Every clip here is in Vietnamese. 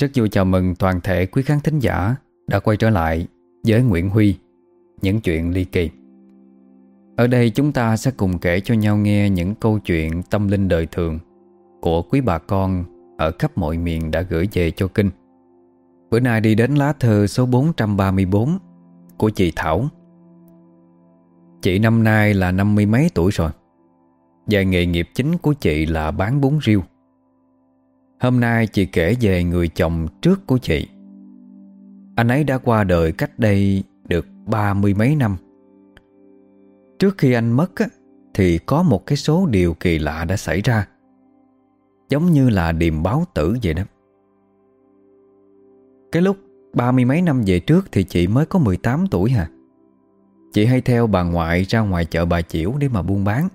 Rất vui chào mừng toàn thể quý khán thính giả đã quay trở lại với Nguyễn Huy, những chuyện ly kỳ. Ở đây chúng ta sẽ cùng kể cho nhau nghe những câu chuyện tâm linh đời thường của quý bà con ở khắp mọi miền đã gửi về cho kinh. Bữa nay đi đến lá thư số 434 của chị Thảo. Chị năm nay là năm mươi mấy tuổi rồi. Và nghề nghiệp chính của chị là bán bún riêu. Hôm nay chị kể về người chồng trước của chị. Anh ấy đã qua đời cách đây được ba mươi mấy năm. Trước khi anh mất á, thì có một cái số điều kỳ lạ đã xảy ra Giống như là điềm báo tử vậy đó. Cái lúc ba mươi mấy năm về trước thì chị mới có 18 tuổi hả? Chị hay theo bà ngoại ra ngoài chợ bà Chiểu để mà buôn bán.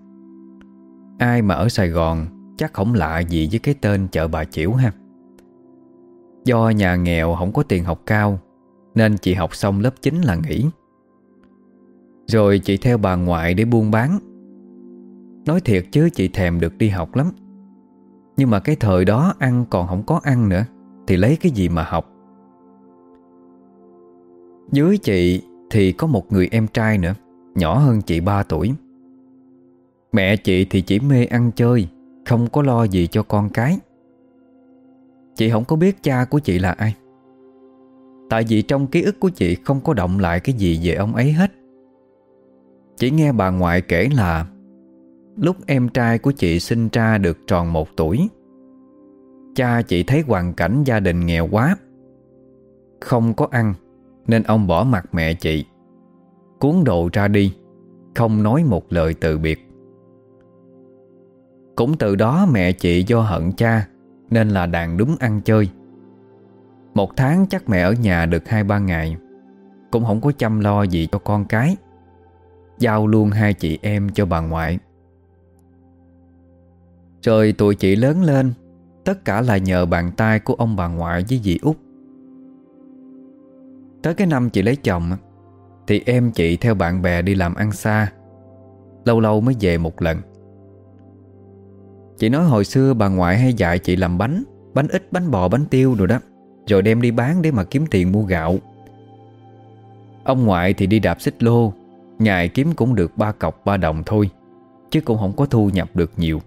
Ai mà ở Sài Gòn Chắc không lạ gì với cái tên chợ bà Chiểu ha. Do nhà nghèo không có tiền học cao, Nên chị học xong lớp 9 là nghỉ. Rồi chị theo bà ngoại để buôn bán. Nói thiệt chứ chị thèm được đi học lắm. Nhưng mà cái thời đó ăn còn không có ăn nữa, Thì lấy cái gì mà học? Dưới chị thì có một người em trai nữa, Nhỏ hơn chị 3 tuổi. Mẹ chị thì chỉ mê ăn chơi không có lo gì cho con cái. Chị không có biết cha của chị là ai. Tại vì trong ký ức của chị không có động lại cái gì về ông ấy hết. Chỉ nghe bà ngoại kể là, Lúc em trai của chị sinh ra được tròn một tuổi, Cha chị thấy hoàn cảnh gia đình nghèo quá, Không có ăn, Nên ông bỏ mặt mẹ chị, Cuốn đồ ra đi, Không nói một lời từ biệt cũng từ đó mẹ chị do hận cha, Nên là đàn đúng ăn chơi. Một tháng chắc mẹ ở nhà được hai ba ngày, Cũng không có chăm lo gì cho con cái. Giao luôn hai chị em cho bà ngoại. Rồi tụi chị lớn lên, Tất cả là nhờ bàn tay của ông bà ngoại với dì út. Tới cái năm chị lấy chồng, Thì em chị theo bạn bè đi làm ăn xa, Lâu lâu mới về một lần. Chị nói hồi xưa bà ngoại hay dạy chị làm bánh Bánh ít, bánh bò, bánh tiêu rồi đó Rồi đem đi bán để mà kiếm tiền mua gạo. Ông ngoại thì đi đạp xích lô Ngày kiếm cũng được ba cọc ba đồng thôi Chứ cũng không có thu nhập được nhiều.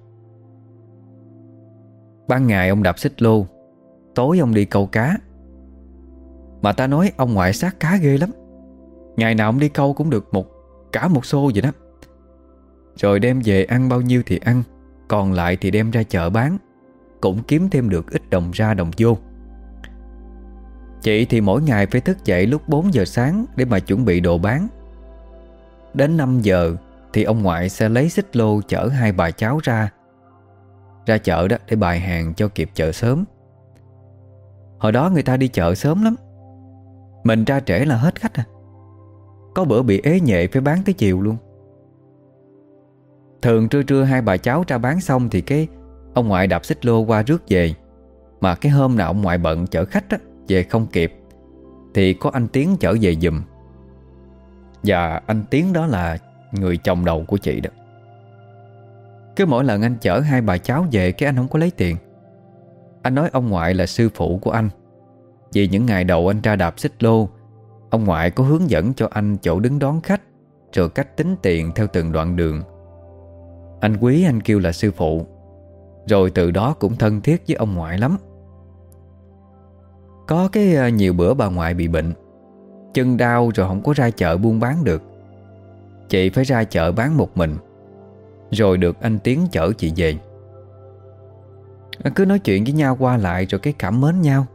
Ban ngày ông đạp xích lô Tối ông đi câu cá. Mà ta nói ông ngoại sát cá ghê lắm Ngày nào ông đi câu cũng được một Cả một xô vậy đó. Rồi đem về ăn bao nhiêu thì ăn còn lại thì đem ra chợ bán, Cũng kiếm thêm được ít đồng ra đồng vô. Chị thì mỗi ngày phải thức dậy lúc 4 giờ sáng Để mà chuẩn bị đồ bán. Đến 5 giờ Thì ông ngoại sẽ lấy xích lô chở hai bà cháu ra Ra chợ đó để bài hàng cho kịp chợ sớm. Hồi đó người ta đi chợ sớm lắm, Mình ra trễ là hết khách à. Có bữa bị ế nhệ phải bán tới chiều luôn. Thường trưa trưa hai bà cháu ra bán xong Thì cái ông ngoại đạp xích lô qua rước về. Mà cái hôm nào ông ngoại bận chở khách á, Về không kịp Thì có anh Tiến chở về giùm. Và anh Tiến đó là Người chồng đầu của chị đó. Cứ mỗi lần anh chở hai bà cháu về Cái anh không có lấy tiền. Anh nói ông ngoại là sư phụ của anh. Vì những ngày đầu anh ra đạp xích lô Ông ngoại có hướng dẫn cho anh chỗ đứng đón khách Rồi cách tính tiền theo từng đoạn đường anh quý, anh kêu là sư phụ. Rồi từ đó cũng thân thiết với ông ngoại lắm. Có cái à, nhiều bữa bà ngoại bị bệnh. Chân đau rồi không có ra chợ buôn bán được. Chị phải ra chợ bán một mình. Rồi được anh Tiến chở chị về. Cứ nói chuyện với nhau qua lại rồi cái cảm mến nhau.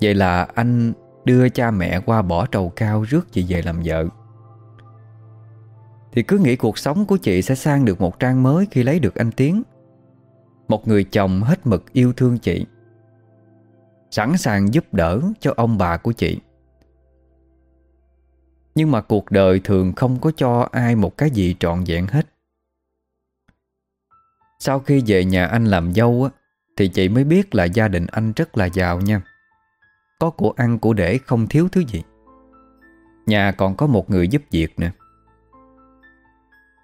Vậy là anh đưa cha mẹ qua bỏ trầu cao rước chị về làm vợ thì cứ nghĩ cuộc sống của chị sẽ sang được một trang mới khi lấy được anh Tiến. Một người chồng hết mực yêu thương chị, Sẵn sàng giúp đỡ cho ông bà của chị. Nhưng mà cuộc đời thường không có cho ai một cái gì trọn vẹn hết. Sau khi về nhà anh làm dâu á, Thì chị mới biết là gia đình anh rất là giàu nha. Có của ăn của để không thiếu thứ gì. Nhà còn có một người giúp việc nữa.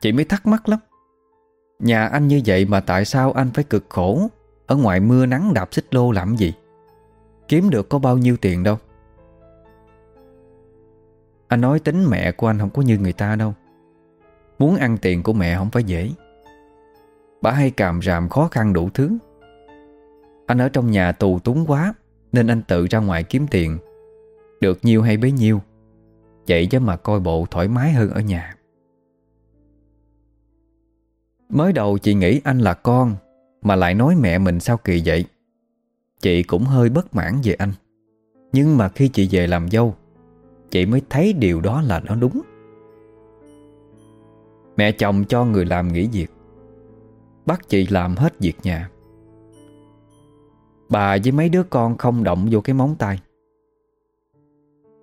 Chị mới thắc mắc lắm. Nhà anh như vậy mà tại sao anh phải cực khổ? Ở ngoài mưa nắng đạp xích lô làm gì? Kiếm được có bao nhiêu tiền đâu? Anh nói tính mẹ của anh không có như người ta đâu. Muốn ăn tiền của mẹ không phải dễ. Bà hay càm ràm khó khăn đủ thứ. Anh ở trong nhà tù túng quá, Nên anh tự ra ngoài kiếm tiền. Được nhiêu hay bấy nhiêu, Vậy chứ mà coi bộ thoải mái hơn ở nhà. Mới đầu chị nghĩ anh là con, Mà lại nói mẹ mình sao kỳ vậy? Chị cũng hơi bất mãn về anh. Nhưng mà khi chị về làm dâu, Chị mới thấy điều đó là nó đúng. Mẹ chồng cho người làm nghỉ việc, Bắt chị làm hết việc nhà. Bà với mấy đứa con không động vô cái móng tay.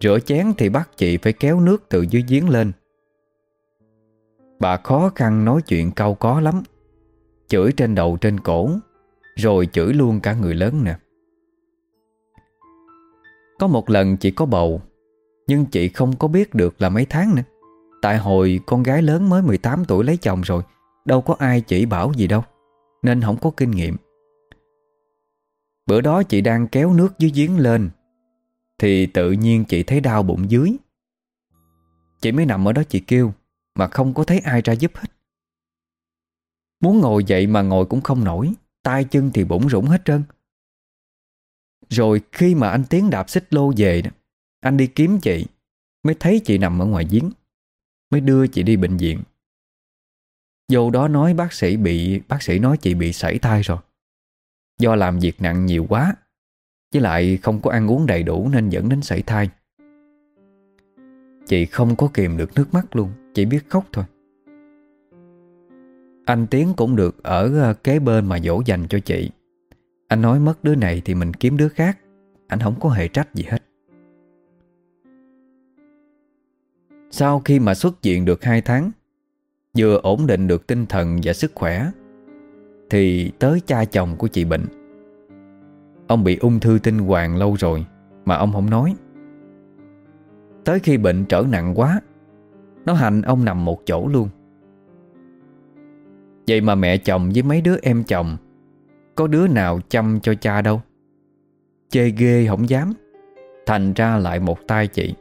Rửa chén thì bắt chị phải kéo nước từ dưới giếng lên. Bà khó khăn nói chuyện câu có lắm. Chửi trên đầu trên cổ, Rồi chửi luôn cả người lớn nè. Có một lần chị có bầu, Nhưng chị không có biết được là mấy tháng nữa. Tại hồi con gái lớn mới 18 tuổi lấy chồng rồi, Đâu có ai chỉ bảo gì đâu, Nên không có kinh nghiệm. Bữa đó chị đang kéo nước dưới giếng lên, Thì tự nhiên chị thấy đau bụng dưới. Chị mới nằm ở đó chị kêu mà không có thấy ai ra giúp hết. Muốn ngồi dậy mà ngồi cũng không nổi, tay chân thì bủng rủng hết trơn. Rồi khi mà anh Tiến đạp xích lô về Anh đi kiếm chị, Mới thấy chị nằm ở ngoài giếng, Mới đưa chị đi bệnh viện. Vô đó nói bác sĩ bị, Bác sĩ nói chị bị sảy thai rồi. Do làm việc nặng nhiều quá Với lại không có ăn uống đầy đủ Nên dẫn đến sảy thai. Chị không có kìm được nước mắt luôn. Chỉ biết khóc thôi. Anh Tiến cũng được ở ờ, kế bên mà dỗ dành cho chị. Anh nói mất đứa này thì mình kiếm đứa khác. Anh không có hề trách gì hết. Sau khi mà xuất viện được 2 tháng, Vừa ổn định được tinh thần và sức khỏe, Thì tới cha chồng của chị bệnh. Ông bị ung thư tinh hoàng lâu rồi Mà ông không nói. Tới khi bệnh trở nặng quá nó hành ông nằm một chỗ luôn. Vậy mà mẹ chồng với mấy đứa em chồng, Có đứa nào chăm cho cha đâu? Chê ghê không dám. Thành ra lại một tay chị.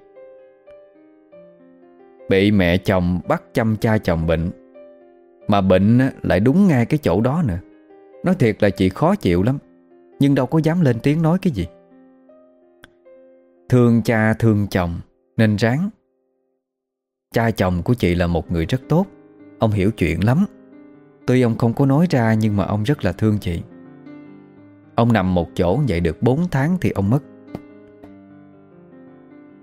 Bị mẹ chồng bắt chăm cha chồng bệnh, Mà bệnh lại đúng ngay cái chỗ đó nữa. Nói thiệt là chị khó chịu lắm, Nhưng đâu có dám lên tiếng nói cái gì. Thương cha thương chồng Nên ráng Cha chồng của chị là một người rất tốt. Ông hiểu chuyện lắm. Tuy ông không có nói ra, Nhưng mà ông rất là thương chị. Ông nằm một chỗ, vậy được 4 tháng thì ông mất.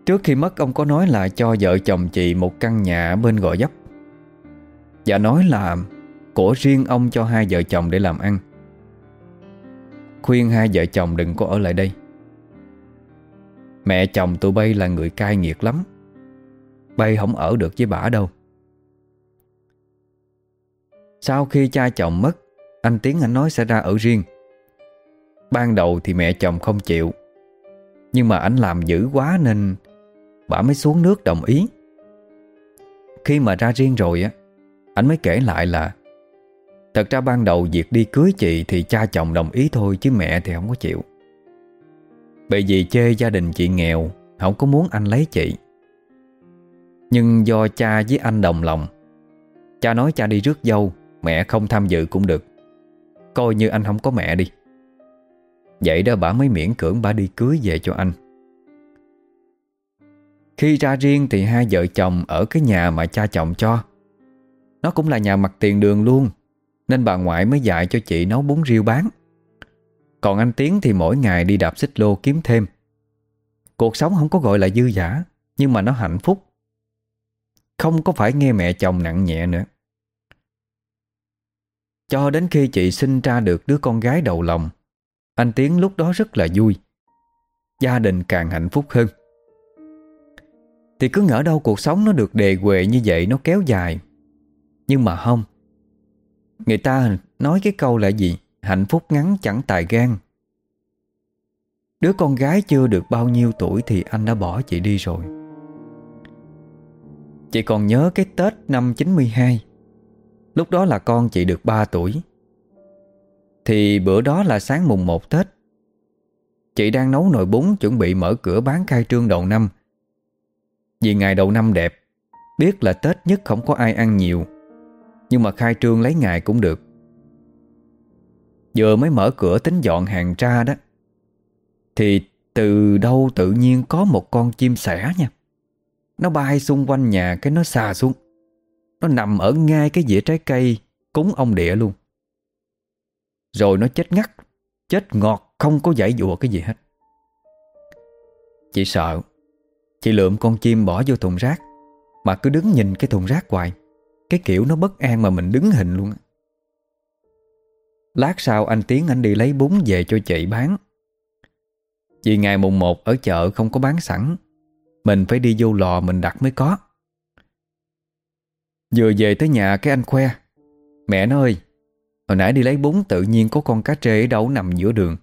Trước khi mất, ông có nói là cho vợ chồng chị một căn nhà bên Gò Dấp Và nói là của riêng ông cho hai vợ chồng để làm ăn. Khuyên hai vợ chồng đừng có ở lại đây. Mẹ chồng tụi bay là người cai nghiệt lắm. Bay không ở được với bả đâu. Sau khi cha chồng mất, Anh Tiến anh nói sẽ ra ở riêng. Ban đầu thì mẹ chồng không chịu, Nhưng mà anh làm dữ quá nên Bà mới xuống nước đồng ý. Khi mà ra riêng rồi á, Anh mới kể lại là, Thật ra ban đầu việc đi cưới chị Thì cha chồng đồng ý thôi Chứ mẹ thì không có chịu. Bởi vì chê gia đình chị nghèo, Không có muốn anh lấy chị. Nhưng do cha với anh đồng lòng. Cha nói cha đi rước dâu, Mẹ không tham dự cũng được. Coi như anh không có mẹ đi. Vậy đó bà mới miễn cưỡng bà đi cưới về cho anh. Khi ra riêng thì hai vợ chồng ở cái nhà mà cha chồng cho. Nó cũng là nhà mặt tiền đường luôn, Nên bà ngoại mới dạy cho chị nấu bún riêu bán. Còn anh Tiến thì mỗi ngày đi đạp xích lô kiếm thêm. Cuộc sống không có gọi là dư giả Nhưng mà nó hạnh phúc. Không có phải nghe mẹ chồng nặng nhẹ nữa. Cho đến khi chị sinh ra được đứa con gái đầu lòng, Anh Tiến lúc đó rất là vui. Gia đình càng hạnh phúc hơn. Thì cứ ngỡ đâu cuộc sống nó được đề quệ như vậy, Nó kéo dài. Nhưng mà không. Người ta nói cái câu là gì? Hạnh phúc ngắn chẳng tài gan. Đứa con gái chưa được bao nhiêu tuổi Thì anh đã bỏ chị đi rồi. Chị còn nhớ cái Tết năm 92 Lúc đó là con chị được 3 tuổi. Thì bữa đó là sáng mùng 1 Tết. Chị đang nấu nồi bún chuẩn bị mở cửa bán khai trương đầu năm. Vì ngày đầu năm đẹp, Biết là Tết nhất không có ai ăn nhiều, Nhưng mà khai trương lấy ngày cũng được. Vừa mới mở cửa tính dọn hàng ra đó. Thì từ đâu tự nhiên có một con chim sẻ nha. Nó bay xung quanh nhà cái nó xà xuống. Nó nằm ở ngay cái dĩa trái cây, Cúng ông địa luôn. Rồi nó chết ngắt, Chết ngọt, không có giải dụa cái gì hết. Chị sợ, Chị lượm con chim bỏ vô thùng rác, Mà cứ đứng nhìn cái thùng rác hoài. Cái kiểu nó bất an mà mình đứng hình luôn Lát sau anh Tiến anh đi lấy bún về cho chị bán. Vì ngày mùng 1 ở chợ không có bán sẵn mình phải đi vô lò mình đặt mới có. Vừa về tới nhà cái anh khoe, Mẹ nó ơi, Hồi nãy đi lấy bún tự nhiên có con cá trê ở đâu nằm giữa đường.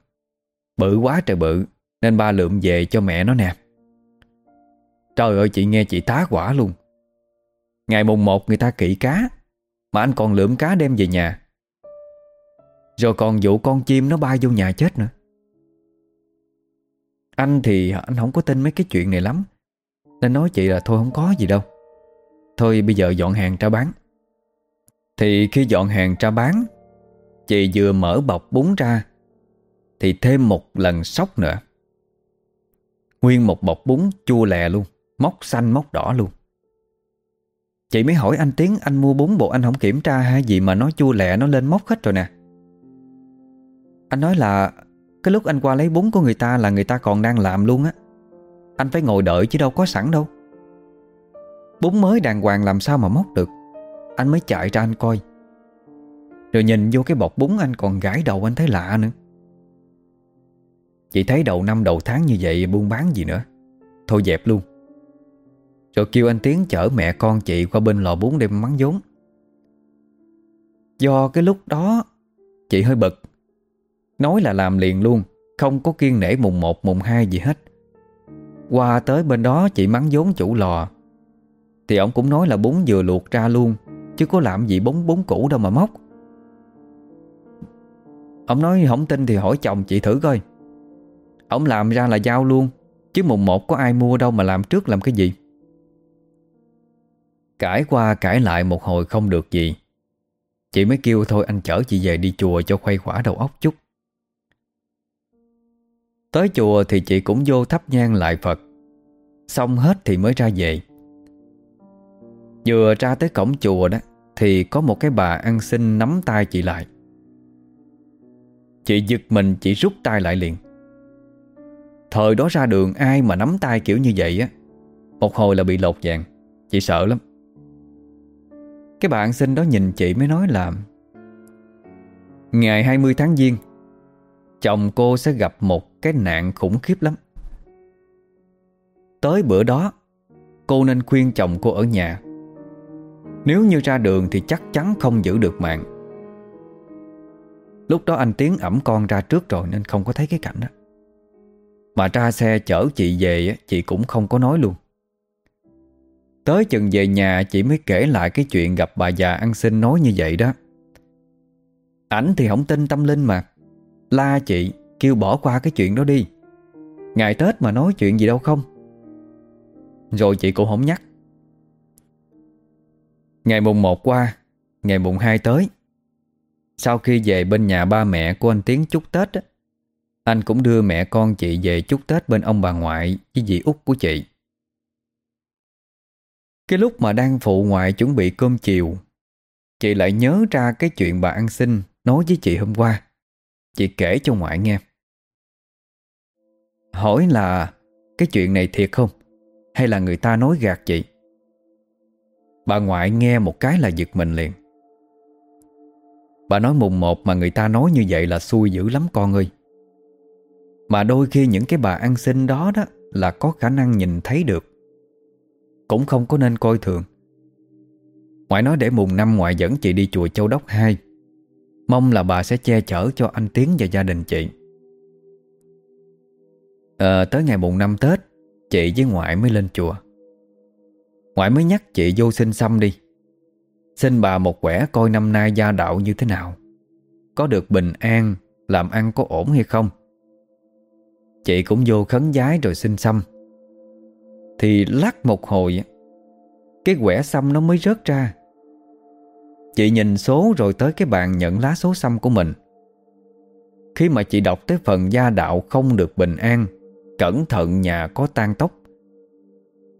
Bự quá trời bự, Nên ba lượm về cho mẹ nó nè. Trời ơi, chị nghe chị tá quả luôn. Ngày mùng một người ta kỵ cá, Mà anh còn lượm cá đem về nhà. Rồi còn vụ con chim nó bay vô nhà chết nữa. Anh thì anh không có tin mấy cái chuyện này lắm. Nên nói chị là thôi không có gì đâu. Thôi bây giờ dọn hàng ra bán. Thì khi dọn hàng ra bán, Chị vừa mở bọc bún ra, Thì thêm một lần sốc nữa. Nguyên một bọc bún chua lè luôn, Móc xanh móc đỏ luôn. Chị mới hỏi anh Tiến, Anh mua bún bộ anh không kiểm tra hay gì Mà nó chua lẹ nó lên móc hết rồi nè. Anh nói là, Cái lúc anh qua lấy bún của người ta Là người ta còn đang làm luôn á. Anh phải ngồi đợi chứ đâu có sẵn đâu. Bún mới đàng hoàng làm sao mà móc được. Anh mới chạy ra anh coi. Rồi nhìn vô cái bọc bún anh còn gãi đầu anh thấy lạ nữa. Chị thấy đầu năm đầu tháng như vậy buôn bán gì nữa. Thôi dẹp luôn. Rồi kêu anh Tiến chở mẹ con chị qua bên lò bún để mắng vốn. Do cái lúc đó, Chị hơi bực. Nói là làm liền luôn, Không có kiên nể mùng 1 mùng 2 gì hết. Qua tới bên đó chị mắng vốn chủ lò. Thì ông cũng nói là bún vừa luộc ra luôn, Chứ có làm gì bún bún cũ đâu mà móc. Ông nói không tin thì hỏi chồng chị thử coi. Ông làm ra là giao luôn, Chứ mùng một có ai mua đâu mà làm trước làm cái gì. Cãi qua cãi lại một hồi không được gì. Chị mới kêu thôi anh chở chị về đi chùa cho khuây khỏa đầu óc chút. Tới chùa thì chị cũng vô thắp nhang lại Phật. Xong hết thì mới ra về. Vừa ra tới cổng chùa đó, Thì có một cái bà ăn xin nắm tay chị lại. Chị giật mình, chị rút tay lại liền. Thời đó ra đường ai mà nắm tay kiểu như vậy á, Một hồi là bị lột vàng, Chị sợ lắm. Cái bạn xin đó nhìn chị mới nói là, Ngày 20 tháng Giêng, Chồng cô sẽ gặp một cái nạn khủng khiếp lắm. Tới bữa đó, Cô nên khuyên chồng cô ở nhà. Nếu như ra đường thì chắc chắn không giữ được mạng. Lúc đó anh Tiến ẩm con ra trước rồi Nên không có thấy cái cảnh đó. Mà ra xe chở chị về Chị cũng không có nói luôn. Tới chừng về nhà, chị mới kể lại cái chuyện gặp bà già ăn xin nói như vậy đó. Ảnh thì không tin tâm linh mà. La chị kêu bỏ qua cái chuyện đó đi. Ngày Tết mà nói chuyện gì đâu không? Rồi chị cũng không nhắc. Ngày mùng 1 qua, Ngày mùng 2 tới, Sau khi về bên nhà ba mẹ của anh Tiến chúc Tết Anh cũng đưa mẹ con chị về chúc Tết bên ông bà ngoại Với dì út của chị. Cái lúc mà đang phụ ngoại chuẩn bị cơm chiều, Chị lại nhớ ra cái chuyện bà ăn xin Nói với chị hôm qua. Chị kể cho ngoại nghe. Hỏi là, Cái chuyện này thiệt không? Hay là người ta nói gạt chị? Bà ngoại nghe một cái là giật mình liền. Bà nói mùng một mà người ta nói như vậy là xui dữ lắm con ơi. Mà đôi khi những cái bà ăn xin đó đó Là có khả năng nhìn thấy được. Cũng không có nên coi thường. Ngoại nói để mùng năm ngoại dẫn chị đi chùa Châu Đốc 2 Mong là bà sẽ che chở cho anh Tiến và gia đình chị à, Tới ngày mùng năm Tết Chị với ngoại mới lên chùa. Ngoại mới nhắc chị vô xin xăm đi. Xin bà một quẻ coi năm nay gia đạo như thế nào. Có được bình an Làm ăn có ổn hay không? Chị cũng vô khấn giái rồi xin xăm. Thì lắc một hồi Cái quẻ xăm nó mới rớt ra. Chị nhìn số rồi tới cái bàn nhận lá số xăm của mình. Khi mà chị đọc tới phần gia đạo không được bình an Cẩn thận nhà có tan tóc.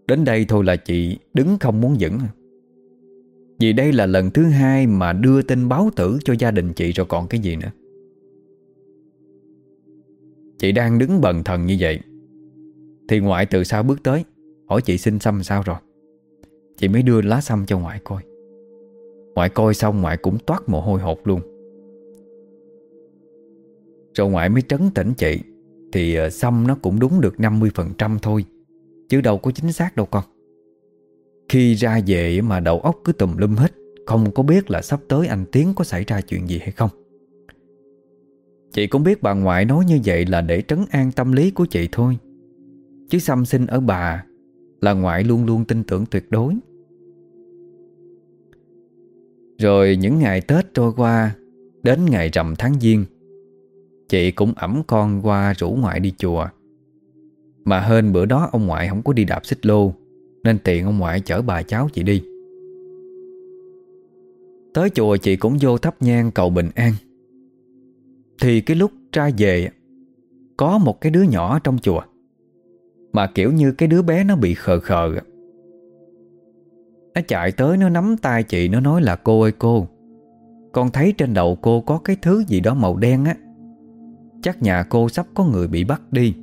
Đến đây thôi là chị đứng không muốn dẫn Vì đây là lần thứ hai mà đưa tin báo tử cho gia đình chị rồi còn cái gì nữa. Chị đang đứng bần thần như vậy. Thì ngoại từ sau bước tới, Hỏi chị xin xăm sao rồi. Chị mới đưa lá xăm cho ngoại coi. Ngoại coi xong ngoại cũng toát mồ hôi hột luôn. Rồi ngoại mới trấn tỉnh chị. Thì ờ, xăm nó cũng đúng được 50% thôi, Chứ đâu có chính xác đâu con. Khi ra về mà đầu óc cứ tùm lum hết, Không có biết là sắp tới anh Tiến có xảy ra chuyện gì hay không. Chị cũng biết bà ngoại nói như vậy là để trấn an tâm lý của chị thôi. Chứ xăm sinh ở bà Là ngoại luôn luôn tin tưởng tuyệt đối. Rồi những ngày Tết trôi qua, Đến ngày rằm tháng Giêng Chị cũng ẩm con qua rủ ngoại đi chùa. Mà hơn bữa đó ông ngoại không có đi đạp xích lô, Nên tiện ông ngoại chở bà cháu chị đi. Tới chùa chị cũng vô thắp nhang cầu bình an. Thì cái lúc ra về, Có một cái đứa nhỏ trong chùa, Mà kiểu như cái đứa bé nó bị khờ khờ. Nó chạy tới nó nắm tay chị, Nó nói là, cô ơi cô, Con thấy trên đầu cô có cái thứ gì đó màu đen á. Chắc nhà cô sắp có người bị bắt đi.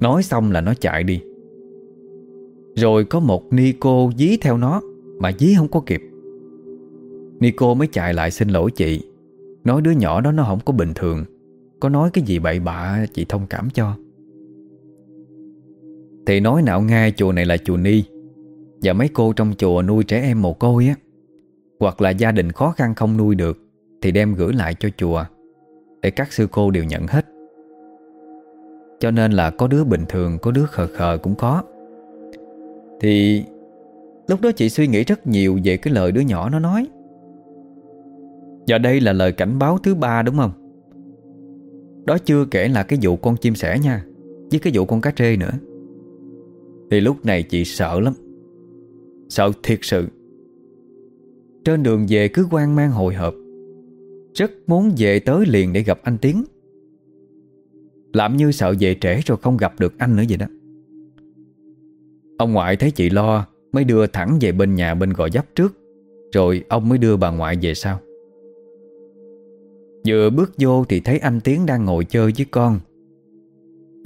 Nói xong là nó chạy đi. Rồi có một ni cô dí theo nó, Mà dí không có kịp. Ni cô mới chạy lại xin lỗi chị. Nói đứa nhỏ đó nó không có bình thường. Có nói cái gì bậy bạ, chị thông cảm cho. Thì nói nào ngay chùa này là chùa Ni. Và mấy cô trong chùa nuôi trẻ em mồ côi á. Hoặc là gia đình khó khăn không nuôi được, Thì đem gửi lại cho chùa. Để các sư cô đều nhận hết. Cho nên là có đứa bình thường, Có đứa khờ khờ cũng có. Thì Lúc đó chị suy nghĩ rất nhiều về cái lời đứa nhỏ nó nói. Và đây là lời cảnh báo thứ ba đúng không? Đó chưa kể là cái vụ con chim sẻ nha, Với cái vụ con cá trê nữa. Thì lúc này chị sợ lắm. Sợ thiệt sự. Trên đường về cứ quan mang hồi hộp. Rất muốn về tới liền để gặp anh Tiến. Làm như sợ về trễ rồi không gặp được anh nữa vậy đó. Ông ngoại thấy chị lo, Mới đưa thẳng về bên nhà bên gò dấp trước, Rồi ông mới đưa bà ngoại về sau. Vừa bước vô thì thấy anh Tiến đang ngồi chơi với con.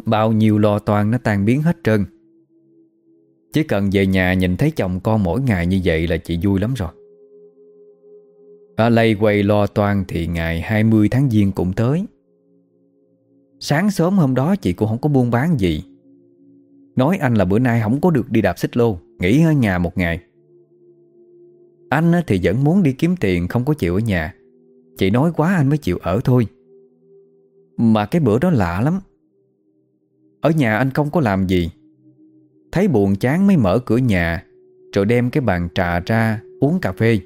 Bao nhiêu lo toan nó tan biến hết trơn. Chỉ cần về nhà nhìn thấy chồng con mỗi ngày như vậy là chị vui lắm rồi. Ở lây quay lo toan thì ngày 20 tháng Giêng cũng tới. Sáng sớm hôm đó chị cũng không có buôn bán gì. Nói anh là bữa nay không có được đi đạp xích lô, Nghỉ ở nhà một ngày. Anh thì vẫn muốn đi kiếm tiền, không có chịu ở nhà. Chị nói quá anh mới chịu ở thôi. Mà cái bữa đó lạ lắm. Ở nhà anh không có làm gì. Thấy buồn chán mới mở cửa nhà, Rồi đem cái bàn trà ra uống cà phê.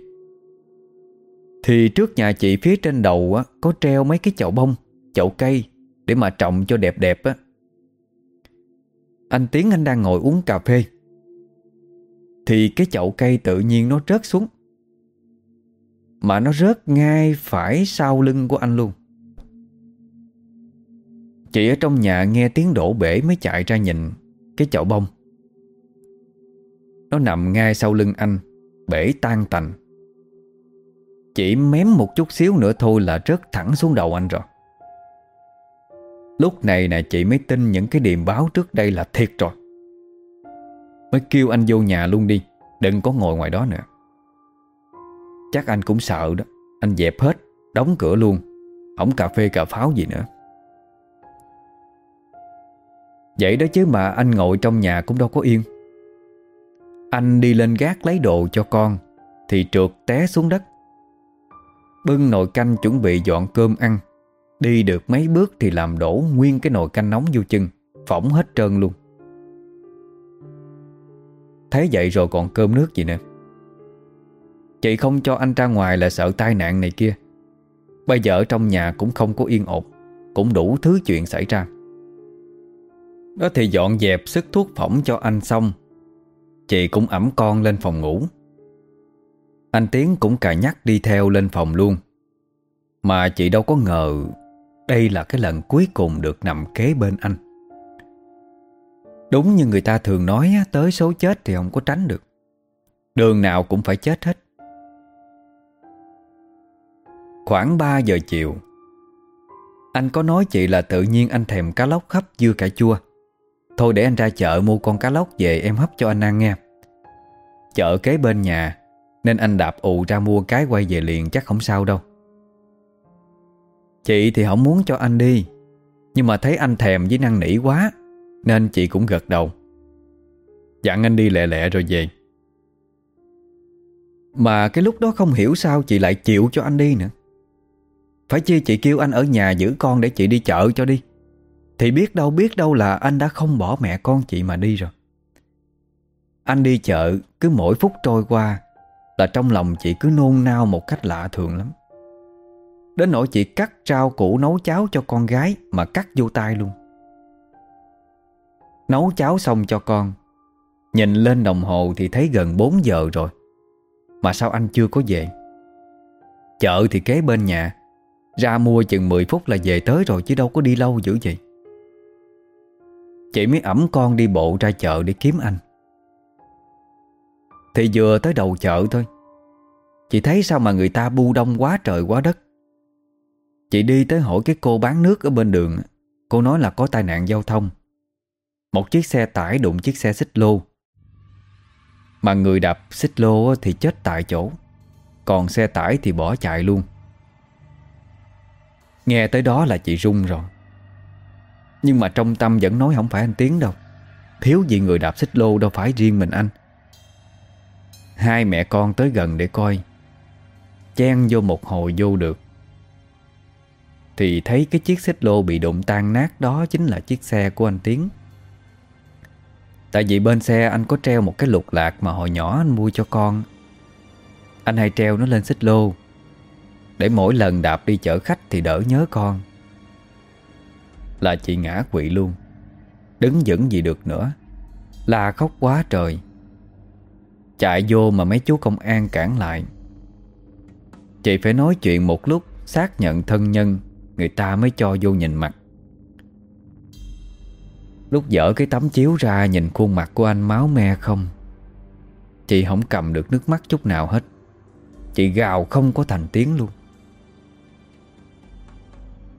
Thì trước nhà chị phía trên đầu á, Có treo mấy cái chậu bông Chậu cây Để mà trồng cho đẹp đẹp á. Anh Tiến anh đang ngồi uống cà phê. Thì cái chậu cây tự nhiên nó rớt xuống. Mà nó rớt ngay phải sau lưng của anh luôn. Chị ở trong nhà nghe tiếng đổ bể mới chạy ra nhìn Cái chậu bông. Nó nằm ngay sau lưng anh Bể tan tành. Chỉ mém một chút xíu nữa thôi là rớt thẳng xuống đầu anh rồi. Lúc này nè, chị mới tin những cái điềm báo trước đây là thiệt rồi. Mới kêu anh vô nhà luôn đi, Đừng có ngồi ngoài đó nữa. Chắc anh cũng sợ đó, Anh dẹp hết, Đóng cửa luôn, Không cà phê cà pháo gì nữa. Vậy đó chứ mà anh ngồi trong nhà cũng đâu có yên. Anh đi lên gác lấy đồ cho con, Thì trượt té xuống đất. Bưng nồi canh chuẩn bị dọn cơm ăn. Đi được mấy bước thì làm đổ nguyên cái nồi canh nóng vô chân Phỏng hết trơn luôn. Thấy vậy rồi còn cơm nước gì nữa. Chị không cho anh ra ngoài là sợ tai nạn này kia. Bây giờ ở trong nhà cũng không có yên ổn, Cũng đủ thứ chuyện xảy ra. Đó thì dọn dẹp, sức thuốc phỏng cho anh xong. Chị cũng ẩm con lên phòng ngủ. Anh Tiến cũng cà nhắc đi theo lên phòng luôn. Mà chị đâu có ngờ Đây là cái lần cuối cùng được nằm kế bên anh. Đúng như người ta thường nói Tới số chết thì không có tránh được. Đường nào cũng phải chết hết. Khoảng 3 giờ chiều, Anh có nói chị là tự nhiên anh thèm cá lóc hấp dưa cải chua. Thôi để anh ra chợ mua con cá lóc về em hấp cho anh ăn nghe. Chợ kế bên nhà nên anh đạp ù ra mua cái quay về liền chắc không sao đâu. Chị thì không muốn cho anh đi, Nhưng mà thấy anh thèm với năng nỉ quá, Nên chị cũng gật đầu. Dặn anh đi lẹ lẹ rồi về. Mà cái lúc đó không hiểu sao chị lại chịu cho anh đi nữa. Phải chi chị kêu anh ở nhà giữ con để chị đi chợ cho đi. Thì biết đâu biết đâu là anh đã không bỏ mẹ con chị mà đi rồi. Anh đi chợ cứ mỗi phút trôi qua là trong lòng chị cứ nôn nao một cách lạ thường lắm. Đến nỗi chị cắt rau củ nấu cháo cho con gái Mà cắt vô tay luôn. Nấu cháo xong cho con, Nhìn lên đồng hồ thì thấy gần 4 giờ rồi, Mà sao anh chưa có về? Chợ thì kế bên nhà, Ra mua chừng 10 phút là về tới rồi Chứ đâu có đi lâu dữ vậy. Chị mới ẩm con đi bộ ra chợ để kiếm anh. Thì vừa tới đầu chợ thôi. Chị thấy sao mà người ta bu đông quá trời quá đất? Chị đi tới hỏi cái cô bán nước ở bên đường. Cô nói là có tai nạn giao thông. Một chiếc xe tải đụng chiếc xe xích lô. Mà người đạp xích lô thì chết tại chỗ. Còn xe tải thì bỏ chạy luôn. Nghe tới đó là chị run rồi. Nhưng mà trong tâm vẫn nói không phải anh Tiến đâu. Thiếu gì người đạp xích lô đâu phải riêng mình anh. Hai mẹ con tới gần để coi. Chen vô một hồi vô được. Thì thấy cái chiếc xích lô bị đụng tan nát đó Chính là chiếc xe của anh Tiến. Tại vì bên xe anh có treo một cái lục lạc Mà hồi nhỏ anh mua cho con. Anh hay treo nó lên xích lô. Để mỗi lần đạp đi chở khách Thì đỡ nhớ con. Là chị ngã quỵ luôn. Đứng vững gì được nữa. La khóc quá trời. Chạy vô mà mấy chú công an cản lại. Chị phải nói chuyện một lúc, Xác nhận thân nhân, Người ta mới cho vô nhìn mặt. Lúc dở cái tấm chiếu ra Nhìn khuôn mặt của anh máu me không? Chị không cầm được nước mắt chút nào hết. Chị gào không có thành tiếng luôn.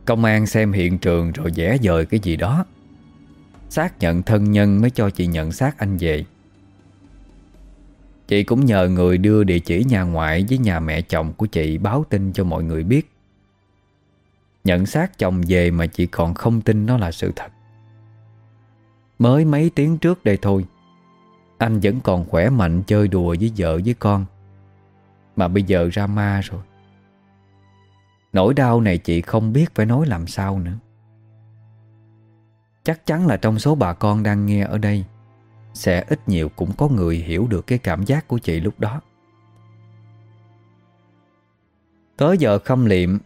Công an xem hiện trường rồi vẽ dời cái gì đó. Xác nhận thân nhân mới cho chị nhận xác anh về. Chị cũng nhờ người đưa địa chỉ nhà ngoại với nhà mẹ chồng của chị báo tin cho mọi người biết. Nhận xác chồng về mà chị còn không tin nó là sự thật. Mới mấy tiếng trước đây thôi, Anh vẫn còn khỏe mạnh chơi đùa với vợ với con. Mà bây giờ ra ma rồi. Nỗi đau này chị không biết phải nói làm sao nữa. Chắc chắn là trong số bà con đang nghe ở đây sẽ ít nhiều cũng có người hiểu được cái cảm giác của chị lúc đó. Tới giờ khâm liệm,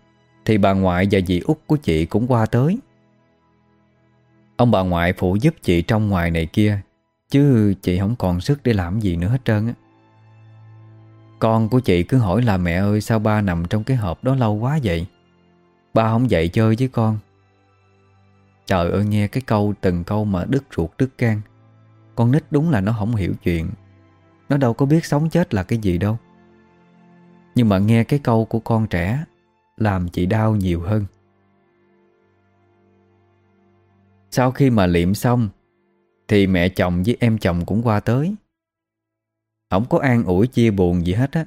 Thì bà ngoại và dì út của chị cũng qua tới. Ông bà ngoại phụ giúp chị trong ngoài này kia, Chứ chị không còn sức để làm gì nữa hết trơn á. Con của chị cứ hỏi là, mẹ ơi, sao ba nằm trong cái hộp đó lâu quá vậy? Ba không dậy chơi với con. Trời ơi, nghe cái câu, từng câu mà đứt ruột đứt gan. Con nít đúng là nó không hiểu chuyện. Nó đâu có biết sống chết là cái gì đâu. Nhưng mà nghe cái câu của con trẻ Làm chị đau nhiều hơn. Sau khi mà liệm xong, Thì mẹ chồng với em chồng cũng qua tới. Không có an ủi, chia buồn gì hết á.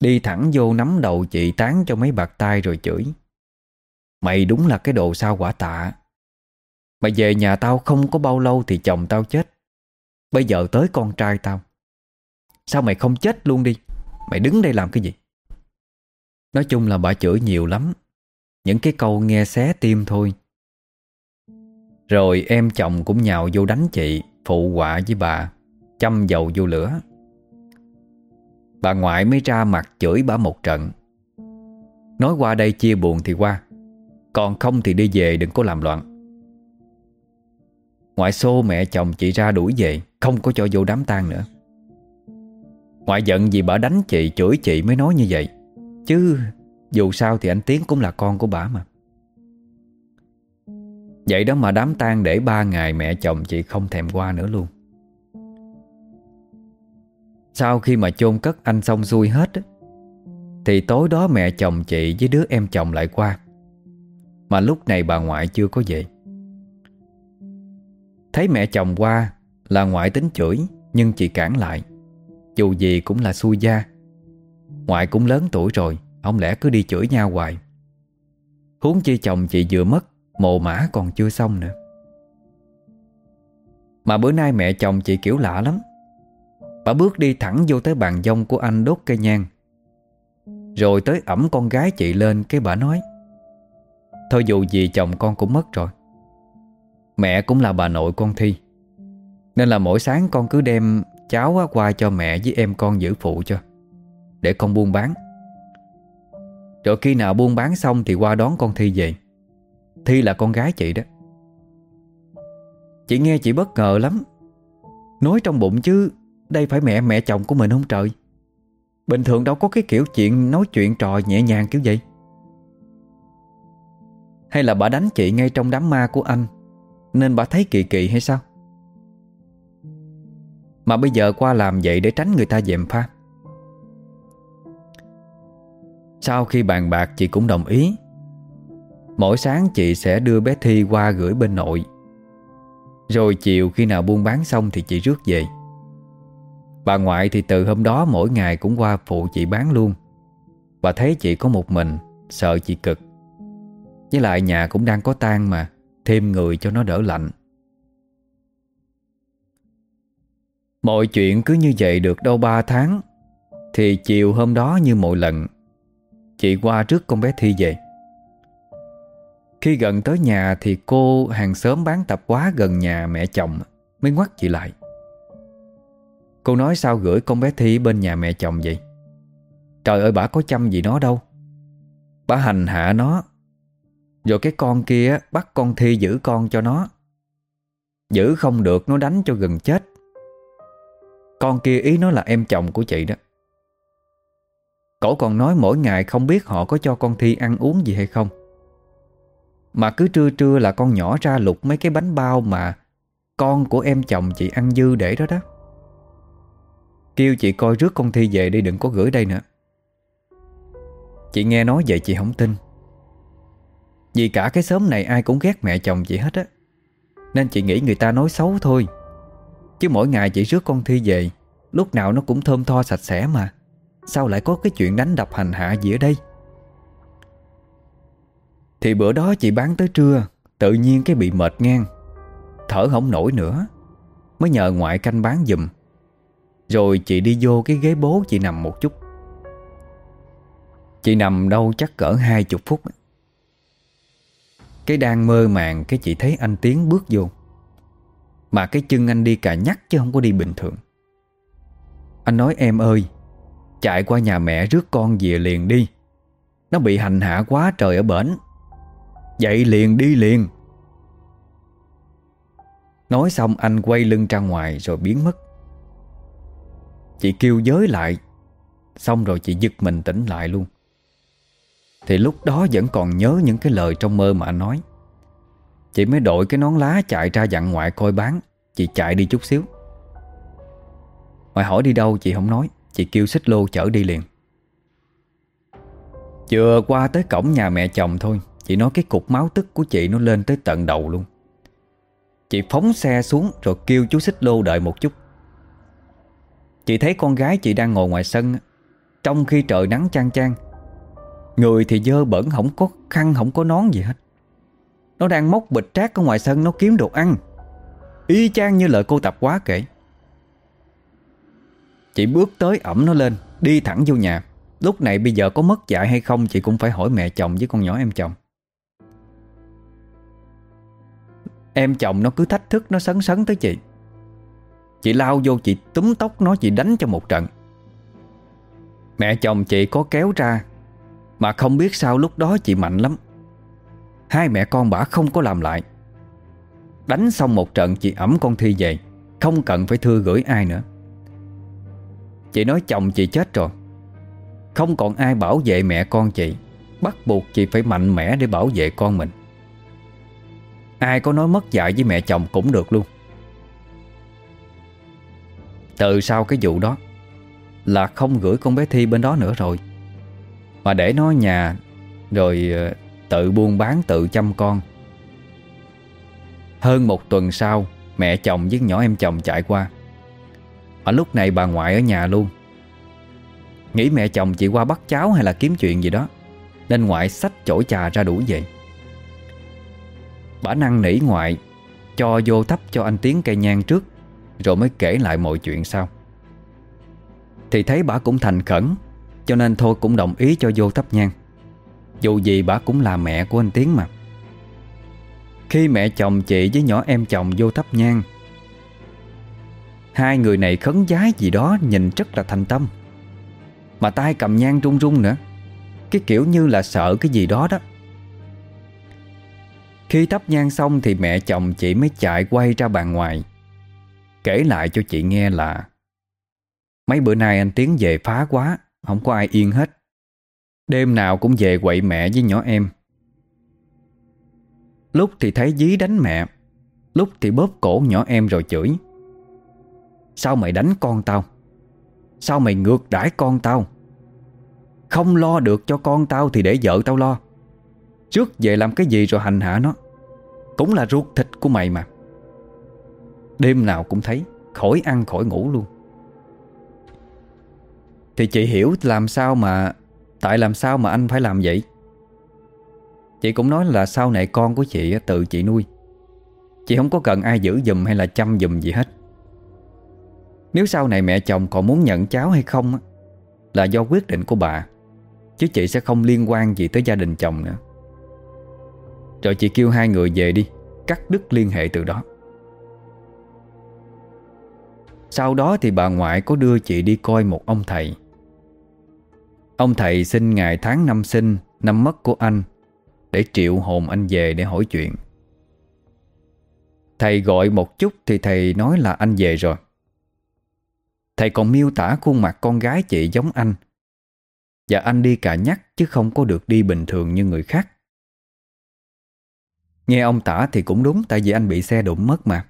Đi thẳng vô nắm đầu chị tán cho mấy bạc tay rồi chửi. Mày đúng là cái đồ sao quả tạ. Mày về nhà tao không có bao lâu thì chồng tao chết. Bây giờ tới con trai tao. Sao mày không chết luôn đi? Mày đứng đây làm cái gì? Nói chung là bà chửi nhiều lắm. Những cái câu nghe xé tim thôi. Rồi em chồng cũng nhào vô đánh chị, Phụ họa với bà, Châm dầu vô lửa. Bà ngoại mới ra mặt chửi bà một trận. Nói qua đây chia buồn thì qua, Còn không thì đi về đừng có làm loạn. Ngoại xô mẹ chồng chị ra đuổi về, Không có cho vô đám tang nữa. Ngoại giận vì bà đánh chị, Chửi chị mới nói như vậy. Chứ dù sao thì anh Tiến cũng là con của bà mà. Vậy đó mà đám tang để ba ngày mẹ chồng chị không thèm qua nữa luôn. Sau khi mà chôn cất anh xong xuôi hết Thì tối đó mẹ chồng chị với đứa em chồng lại qua. Mà lúc này bà ngoại chưa có về. Thấy mẹ chồng qua Là ngoại tính chửi, Nhưng chị cản lại. Dù gì cũng là xui gia. Ngoại cũng lớn tuổi rồi, Không lẽ cứ đi chửi nhau hoài? Huống chi chồng chị vừa mất, Mồ mã còn chưa xong nữa. Mà bữa nay mẹ chồng chị kiểu lạ lắm. Bà bước đi thẳng vô tới bàn dông của anh đốt cây nhang. Rồi tới ẩm con gái chị lên Cái bà nói, Thôi dù gì chồng con cũng mất rồi Mẹ cũng là bà nội con Thi. Nên là mỗi sáng con cứ đem cháo qua cho mẹ với em con giữ phụ cho, Để con buôn bán. Rồi khi nào buôn bán xong thì qua đón con Thi về. Thi là con gái chị đó. Chị nghe chị bất ngờ lắm. Nói trong bụng chứ, Đây phải mẹ mẹ chồng của mình không trời? Bình thường đâu có cái kiểu chuyện Nói chuyện trò nhẹ nhàng kiểu vậy. Hay là bà đánh chị ngay trong đám ma của anh? Nên bà thấy kỳ kỳ hay sao? Mà bây giờ qua làm vậy Để tránh người ta dèm pha. Sau khi bàn bạc, chị cũng đồng ý. Mỗi sáng chị sẽ đưa bé Thi qua gửi bên nội. Rồi chiều khi nào buôn bán xong thì chị rước về. Bà ngoại thì từ hôm đó mỗi ngày cũng qua phụ chị bán luôn. Bà thấy chị có một mình, Sợ chị cực. Với lại nhà cũng đang có tang mà. Thêm người cho nó đỡ lạnh Mọi chuyện cứ như vậy được đâu ba tháng, Thì chiều hôm đó như mọi lần, Chị qua trước con bé Thi về khi gần tới nhà thì cô hàng xóm bán tạp quá gần nhà mẹ chồng mới ngoắt chị lại. Cô nói sao gửi con bé Thi bên nhà mẹ chồng vậy? Trời ơi, bà có chăm gì nó đâu. Bà hành hạ nó. Rồi cái con kia bắt con Thi giữ con cho nó. Giữ không được, nó đánh cho gần chết. Con kia ý nó là em chồng của chị đó. Cổ còn nói mỗi ngày không biết họ có cho con Thi ăn uống gì hay không. Mà cứ trưa trưa là con nhỏ ra lục mấy cái bánh bao mà Con của em chồng chị ăn dư để đó đó Kêu chị coi rước con Thi về đi, đừng có gửi đây nữa Chị nghe nói vậy chị không tin vì cả cái xóm này ai cũng ghét mẹ chồng chị hết á. Nên chị nghĩ người ta nói xấu thôi. Chứ mỗi ngày chị rước con Thi về, Lúc nào nó cũng thơm tho sạch sẽ mà. Sao lại có cái chuyện đánh đập hành hạ gì ở đây? Thì bữa đó chị bán tới trưa, Tự nhiên cái bị mệt ngang. Thở không nổi nữa, Mới nhờ ngoại canh bán giùm. Rồi chị đi vô cái ghế bố chị nằm một chút. Chị nằm đâu chắc cỡ hai chục phút cái đang mơ màng, Cái chị thấy anh Tiến bước vô. Mà cái chân anh đi cà nhắc Chứ không có đi bình thường. Anh nói, em ơi, Chạy qua nhà mẹ rước con về liền đi. Nó bị hành hạ quá trời ở bển. Dậy liền, đi liền. Nói xong, anh quay lưng ra ngoài rồi biến mất. Chị kêu giới lại, Xong rồi chị giật mình tỉnh lại luôn. Thì lúc đó vẫn còn nhớ những cái lời trong mơ mà anh nói. Chị mới đội cái nón lá chạy ra dặn ngoại coi bán. Chị chạy đi chút xíu. Ngoại hỏi đi đâu, chị không nói. Chị kêu xích lô chở đi liền. Vừa qua tới cổng nhà mẹ chồng thôi, Chị nói cái cục máu tức của chị nó lên tới tận đầu luôn. Chị phóng xe xuống rồi kêu chú xích lô đợi một chút. Chị thấy con gái chị đang ngồi ngoài sân Trong khi trời nắng chang chang Người thì dơ bẩn, không có khăn, không có nón gì hết. Nó đang móc bịch trác ở ngoài sân, nó kiếm đồ ăn. Y chang như lời cô tập quá kể. Chị bước tới ẩm nó lên, Đi thẳng vô nhà. Lúc này bây giờ có mất dạy hay không, Chị cũng phải hỏi mẹ chồng với con nhỏ em chồng. Em chồng nó cứ thách thức, Nó sấn sấn tới chị. Chị lao vô, chị túm tóc nó, Chị đánh cho một trận. Mẹ chồng chị có kéo ra mà không biết sao lúc đó chị mạnh lắm. Hai mẹ con bả không có làm lại. Đánh xong một trận, chị ẩm con Thi về. Không cần phải thưa gửi ai nữa. Chị nói chồng chị chết rồi. Không còn ai bảo vệ mẹ con chị. Bắt buộc chị phải mạnh mẽ để bảo vệ con mình. Ai có nói mất dạy với mẹ chồng cũng được luôn. Từ sau cái vụ đó Là không gửi con bé Thi bên đó nữa rồi. Mà để nó ở nhà, Rồi ờ, tự buôn bán tự chăm con. Hơn một tuần sau, Mẹ chồng với nhỏ em chồng chạy qua. Ở lúc này bà ngoại ở nhà luôn. Nghĩ mẹ chồng chỉ qua bắt cháu hay là kiếm chuyện gì đó, Nên ngoại xách chổi trà ra đuổi về. Bà năng nỉ ngoại, Cho vô thắp cho anh Tiến cây nhang trước, Rồi mới kể lại mọi chuyện sau. Thì thấy bà cũng thành khẩn cho nên thôi cũng đồng ý cho vô thắp nhang. Dù gì bà cũng là mẹ của anh Tiến mà. Khi mẹ chồng chị với nhỏ em chồng vô thắp nhang, Hai người này khấn giái gì đó nhìn rất là thành tâm. Mà tay cầm nhang run run nữa. Cái kiểu như là sợ cái gì đó đó. Khi thắp nhang xong thì mẹ chồng chị mới chạy quay ra bàn ngoài, Kể lại cho chị nghe là Mấy bữa nay anh Tiến về phá quá. Không có ai yên hết. Đêm nào cũng về quậy mẹ với nhỏ em. Lúc thì thấy dí đánh mẹ, Lúc thì bóp cổ nhỏ em rồi chửi. Sao mày đánh con tao? Sao mày ngược đãi con tao? Không lo được cho con tao thì để vợ tao lo. Trước về làm cái gì rồi hành hạ nó? Cũng là ruột thịt của mày mà. Đêm nào cũng thấy, Khỏi ăn khỏi ngủ luôn. Thì chị hiểu làm sao mà, Tại làm sao mà anh phải làm vậy? Chị cũng nói là sau này con của chị tự chị nuôi. Chị không có cần ai giữ giùm hay là chăm giùm gì hết. Nếu sau này mẹ chồng còn muốn nhận cháu hay không Là do quyết định của bà, Chứ chị sẽ không liên quan gì tới gia đình chồng nữa. Rồi chị kêu hai người về đi, Cắt đứt liên hệ từ đó. Sau đó thì bà ngoại có đưa chị đi coi một ông thầy. Ông thầy xin ngày tháng năm sinh, Năm mất của anh, Để triệu hồn anh về để hỏi chuyện. Thầy gọi một chút thì thầy nói là anh về rồi. Thầy còn miêu tả khuôn mặt con gái chị giống anh. Và anh đi cả nhắc chứ không có được đi bình thường như người khác. Nghe ông tả thì cũng đúng, Tại vì anh bị xe đụng mất mà.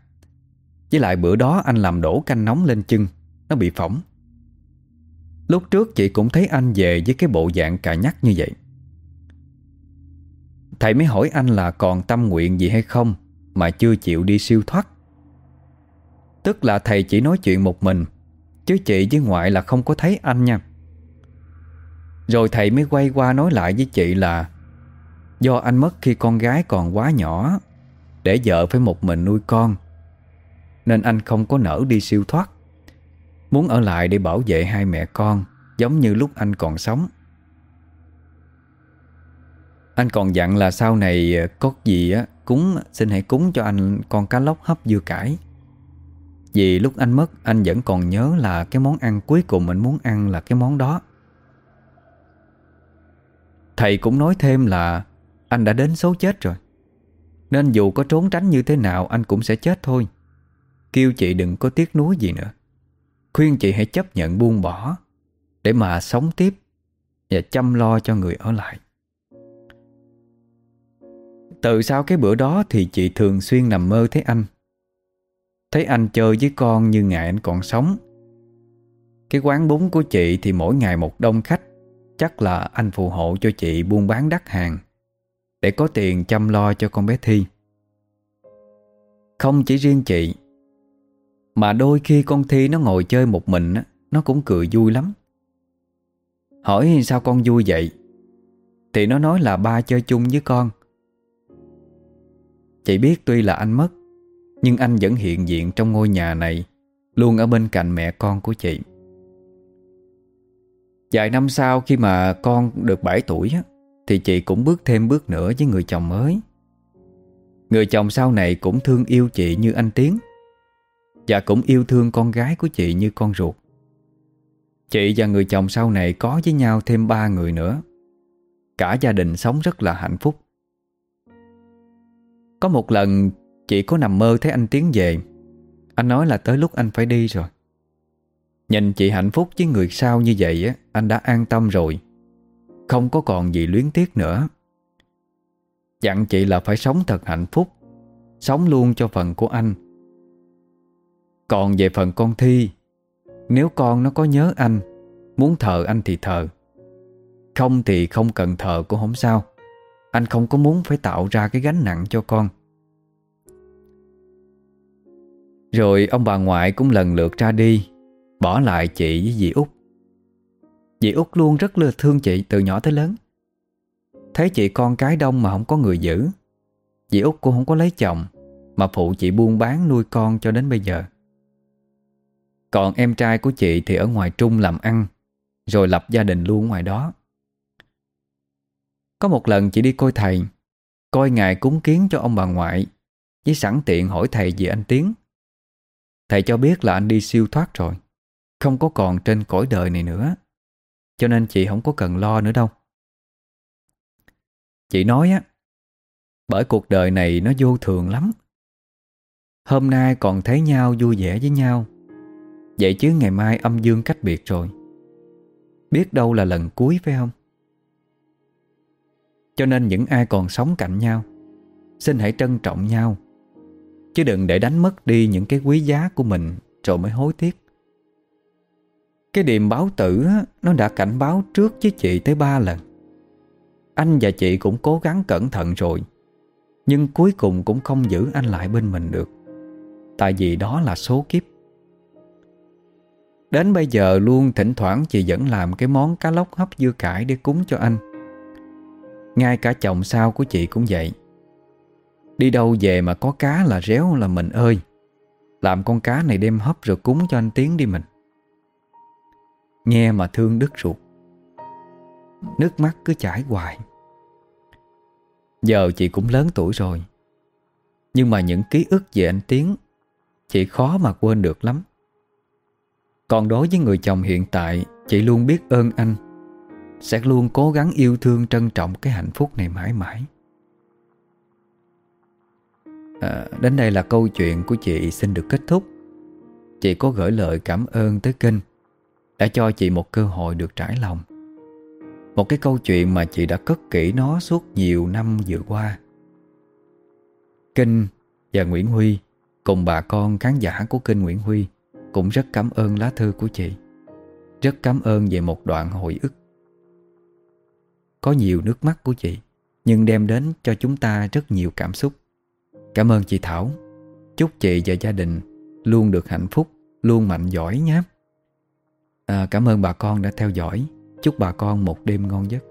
Với lại bữa đó anh làm đổ canh nóng lên chân, Nó bị phỏng. Lúc trước chị cũng thấy anh về Với cái bộ dạng cà nhắc như vậy. Thầy mới hỏi anh là còn tâm nguyện gì hay không Mà chưa chịu đi siêu thoát. Tức là thầy chỉ nói chuyện một mình, Chứ chị với ngoại là không có thấy anh nha. Rồi thầy mới quay qua nói lại với chị là Do anh mất khi con gái còn quá nhỏ, Để vợ phải một mình nuôi con, Nên anh không có nỡ đi siêu thoát. Muốn ở lại để bảo vệ hai mẹ con, Giống như lúc anh còn sống. Anh còn dặn là sau này ờ, có gì á, Cúng, xin hãy cúng cho anh con cá lóc hấp dưa cải. Vì lúc anh mất, anh vẫn còn nhớ là Cái món ăn cuối cùng mình muốn ăn là cái món đó. Thầy cũng nói thêm là anh đã đến số chết rồi. Nên dù có trốn tránh như thế nào, Anh cũng sẽ chết thôi. Kêu chị đừng có tiếc nuối gì nữa. Khuyên chị hãy chấp nhận buông bỏ Để mà sống tiếp Và chăm lo cho người ở lại. Từ sau cái bữa đó Thì chị thường xuyên nằm mơ thấy anh. Thấy anh chơi với con như ngày anh còn sống. Cái quán bún của chị thì mỗi ngày một đông khách. Chắc là anh phù hộ cho chị buôn bán đắt hàng để có tiền chăm lo cho con bé Thi. Không chỉ riêng chị mà đôi khi con Thi nó ngồi chơi một mình Nó cũng cười vui lắm. Hỏi sao con vui vậy? Thì nó nói là ba chơi chung với con. Chị biết tuy là anh mất, Nhưng anh vẫn hiện diện trong ngôi nhà này, Luôn ở bên cạnh mẹ con của chị. Vài năm sau khi mà con được 7 tuổi thì chị cũng bước thêm bước nữa với người chồng mới. Người chồng sau này cũng thương yêu chị như anh Tiến. Và cũng yêu thương con gái của chị như con ruột. Chị và người chồng sau này có với nhau thêm ba người nữa. Cả gia đình sống rất là hạnh phúc. Có một lần, Chị có nằm mơ thấy anh Tiến về. Anh nói là tới lúc anh phải đi rồi. Nhìn chị hạnh phúc với người sao như vậy á, Anh đã an tâm rồi. Không có còn gì luyến tiếc nữa. Dặn chị là phải sống thật hạnh phúc, Sống luôn cho phần của anh. Còn về phần con Thi, Nếu con nó có nhớ anh, Muốn thờ anh thì thờ. Không thì không cần thờ cũng không sao. Anh không có muốn phải tạo ra cái gánh nặng cho con. Rồi ông bà ngoại cũng lần lượt ra đi, Bỏ lại chị với dì Út. Dì Út luôn rất là thương chị từ nhỏ tới lớn. Thấy chị con cái đông mà không có người giữ, Dì Út cũng không có lấy chồng, Mà phụ chị buôn bán nuôi con cho đến bây giờ. Còn em trai của chị thì ở ngoài Trung làm ăn, Rồi lập gia đình luôn ngoài đó. Có một lần chị đi coi thầy, Coi ngài cúng kiến cho ông bà ngoại, Với sẵn tiện hỏi thầy về anh Tiến. Thầy cho biết là anh đi siêu thoát rồi, Không có còn trên cõi đời này nữa, Cho nên chị không có cần lo nữa đâu. Chị nói á, Bởi cuộc đời này nó vô thường lắm. Hôm nay còn thấy nhau vui vẻ với nhau Vậy chứ ngày mai âm dương cách biệt rồi. Biết đâu là lần cuối phải không? Cho nên những ai còn sống cạnh nhau, Xin hãy trân trọng nhau. Chứ đừng để đánh mất đi những cái quý giá của mình Rồi mới hối tiếc. Cái điềm báo tử Nó đã cảnh báo trước với chị tới ba lần. Anh và chị cũng cố gắng cẩn thận rồi, Nhưng cuối cùng cũng không giữ anh lại bên mình được. Tại vì đó là số kiếp. Đến bây giờ luôn thỉnh thoảng chị vẫn làm cái món cá lóc hấp dưa cải để cúng cho anh. Ngay cả chồng sao của chị cũng vậy. Đi đâu về mà có cá là réo là mình ơi. Làm con cá này đem hấp rồi cúng cho anh Tiến đi mình. Nghe mà thương đứt ruột. Nước mắt cứ chảy hoài. Giờ chị cũng lớn tuổi rồi. Nhưng mà những ký ức về anh Tiến, Chị khó mà quên được lắm. Còn đối với người chồng hiện tại Chị luôn biết ơn anh. Sẽ luôn cố gắng yêu thương trân trọng cái hạnh phúc này mãi mãi. À, Đến đây là câu chuyện của chị xin được kết thúc. Chị có gửi lời cảm ơn tới kênh Đã cho chị một cơ hội được trải lòng. Một cái câu chuyện mà chị đã cất kỹ nó suốt nhiều năm vừa qua. Kinh và Nguyễn Huy Cùng bà con khán giả của kênh Nguyễn Huy. Cũng rất cảm ơn lá thư của chị. Rất cảm ơn về một đoạn hồi ức. Có nhiều nước mắt của chị Nhưng đem đến cho chúng ta rất nhiều cảm xúc. Cảm ơn chị Thảo. Chúc chị và gia đình Luôn được hạnh phúc Luôn mạnh giỏi nhé. À, Cảm ơn bà con đã theo dõi. Chúc bà con một đêm ngon giấc.